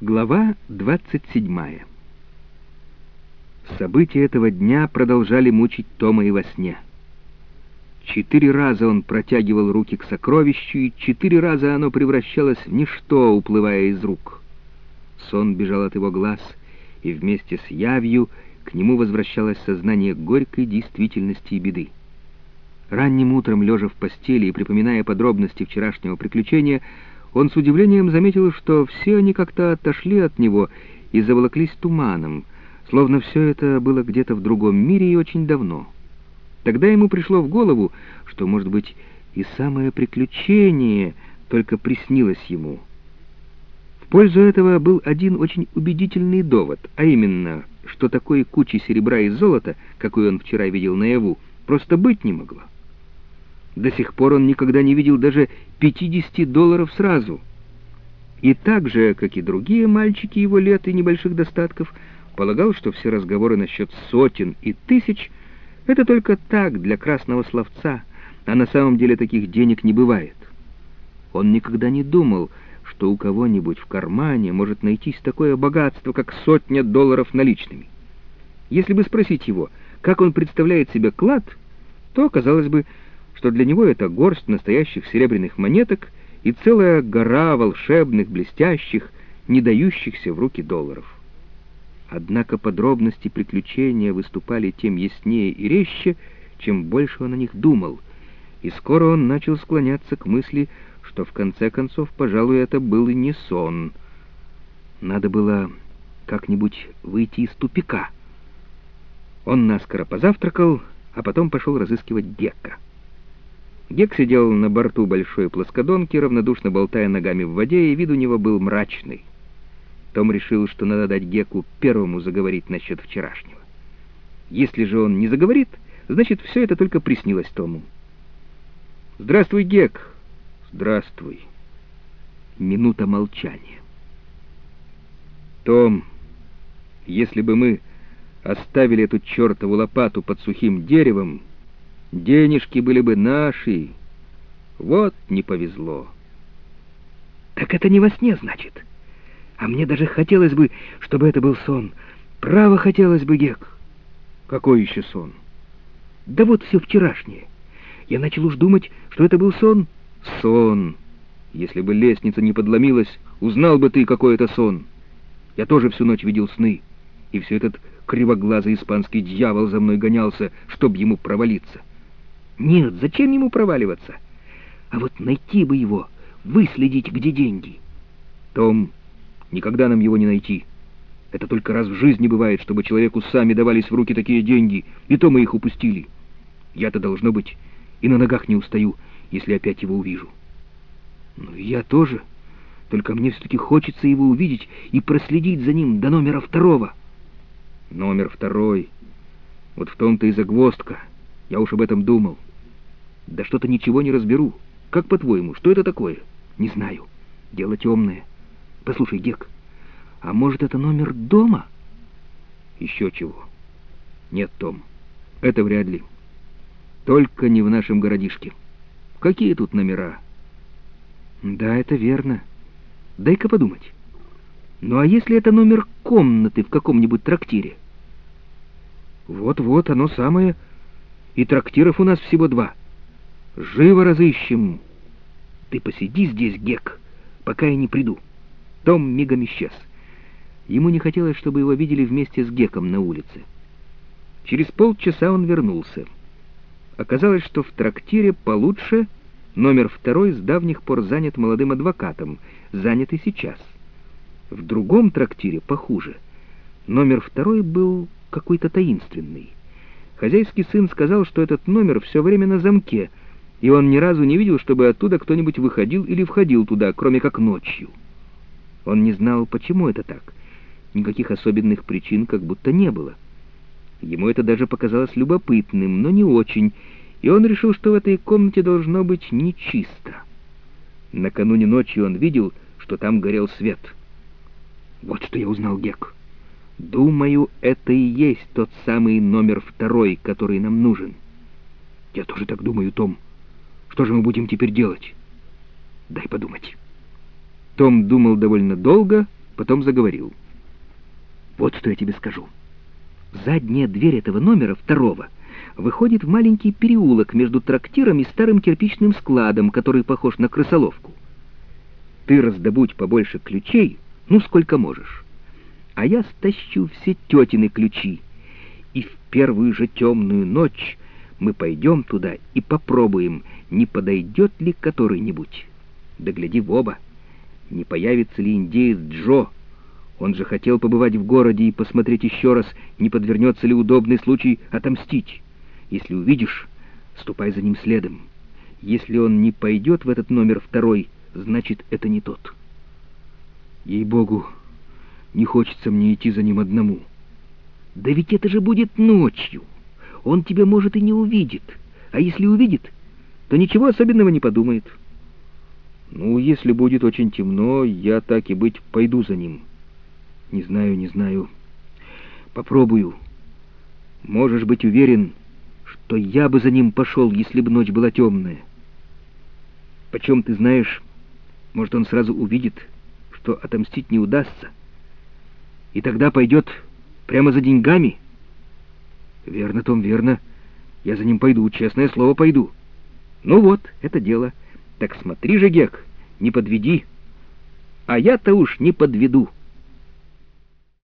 Глава 27 События этого дня продолжали мучить Тома и во сне. Четыре раза он протягивал руки к сокровищу, и четыре раза оно превращалось в ничто, уплывая из рук. Сон бежал от его глаз, и вместе с явью к нему возвращалось сознание горькой действительности и беды. Ранним утром, лежа в постели и припоминая подробности вчерашнего приключения, он с удивлением заметил, что все они как-то отошли от него и заволоклись туманом, словно все это было где-то в другом мире и очень давно. Тогда ему пришло в голову, что, может быть, и самое приключение только приснилось ему. В пользу этого был один очень убедительный довод, а именно, что такой кучи серебра и золота, какой он вчера видел наяву, просто быть не могло. До сих пор он никогда не видел даже 50 долларов сразу. И так же, как и другие мальчики его лет и небольших достатков, полагал, что все разговоры насчет сотен и тысяч — это только так, для красного словца, а на самом деле таких денег не бывает. Он никогда не думал, что у кого-нибудь в кармане может найтись такое богатство, как сотня долларов наличными. Если бы спросить его, как он представляет себе клад, то, казалось бы, что для него это горсть настоящих серебряных монеток и целая гора волшебных, блестящих, не дающихся в руки долларов. Однако подробности приключения выступали тем яснее и резче, чем больше он о них думал, и скоро он начал склоняться к мысли, что в конце концов, пожалуй, это был и не сон. Надо было как-нибудь выйти из тупика. Он наскоро позавтракал, а потом пошел разыскивать Гекка. Гек сидел на борту большой плоскодонки, равнодушно болтая ногами в воде, и вид у него был мрачный. Том решил, что надо дать Геку первому заговорить насчет вчерашнего. Если же он не заговорит, значит, все это только приснилось Тому. «Здравствуй, Гек!» «Здравствуй!» Минута молчания. «Том, если бы мы оставили эту чертову лопату под сухим деревом, денежки были бы наши. Вот не повезло. Так это не во сне, значит. А мне даже хотелось бы, чтобы это был сон. Право хотелось бы, Гек. Какой еще сон? Да вот все вчерашнее. Я начал уж думать, что это был сон. Сон. Если бы лестница не подломилась, узнал бы ты, какой это сон. Я тоже всю ночь видел сны. И все этот кривоглазый испанский дьявол за мной гонялся, чтоб ему провалиться. Нет, зачем ему проваливаться? А вот найти бы его, выследить, где деньги. Том, никогда нам его не найти. Это только раз в жизни бывает, чтобы человеку сами давались в руки такие деньги, и то мы их упустили. Я-то, должно быть, и на ногах не устаю, если опять его увижу. Ну, я тоже. Только мне все-таки хочется его увидеть и проследить за ним до номера второго. Номер второй. Вот в том-то и загвоздка. Я уж об этом думал. Да что-то ничего не разберу. Как по-твоему, что это такое? Не знаю. Дело темное. Послушай, Гек, а может это номер дома? Еще чего. Нет, Том, это вряд ли. Только не в нашем городишке. Какие тут номера? Да, это верно. Дай-ка подумать. Ну а если это номер комнаты в каком-нибудь трактире? Вот-вот, оно самое. И трактиров у нас всего два — Живо разыщем. Ты посиди здесь, Гек, пока я не приду. Том мигом исчез. Ему не хотелось, чтобы его видели вместе с Геком на улице. Через полчаса он вернулся. Оказалось, что в трактире получше номер второй с давних пор занят молодым адвокатом, занят и сейчас. В другом трактире похуже. Номер второй был какой-то таинственный. Хозяйский сын сказал, что этот номер все время на замке — и он ни разу не видел, чтобы оттуда кто-нибудь выходил или входил туда, кроме как ночью. Он не знал, почему это так. Никаких особенных причин как будто не было. Ему это даже показалось любопытным, но не очень, и он решил, что в этой комнате должно быть нечисто. Накануне ночью он видел, что там горел свет. Вот что я узнал, Гек. Думаю, это и есть тот самый номер второй, который нам нужен. Я тоже так думаю, Том. Что же мы будем теперь делать? Дай подумать. Том думал довольно долго потом заговорил. «Вот что я тебе скажу. Задняя дверь этого номера, второго, выходит в маленький переулок между трактиром и старым кирпичным складом, который похож на крысоловку. Ты раздобудь побольше ключей, ну, сколько можешь. А я стащу все тетины ключи, и в первую же темную ночь мы пойдем туда и попробуем, не подойдет ли который-нибудь. Да гляди в оба, не появится ли индеец Джо, он же хотел побывать в городе и посмотреть еще раз, не подвернется ли удобный случай отомстить. Если увидишь, ступай за ним следом. Если он не пойдет в этот номер второй, значит, это не тот. Ей-богу, не хочется мне идти за ним одному. Да ведь это же будет ночью. Он тебя, может, и не увидит. А если увидит, то ничего особенного не подумает. Ну, если будет очень темно, я так и быть пойду за ним. Не знаю, не знаю. Попробую. Можешь быть уверен, что я бы за ним пошел, если бы ночь была темная. Почем ты знаешь, может, он сразу увидит, что отомстить не удастся, и тогда пойдет прямо за деньгами? Верно, Том, верно. Я за ним пойду, честное слово, пойду. Ну вот, это дело. Так смотри же, Гек, не подведи. А я-то уж не подведу.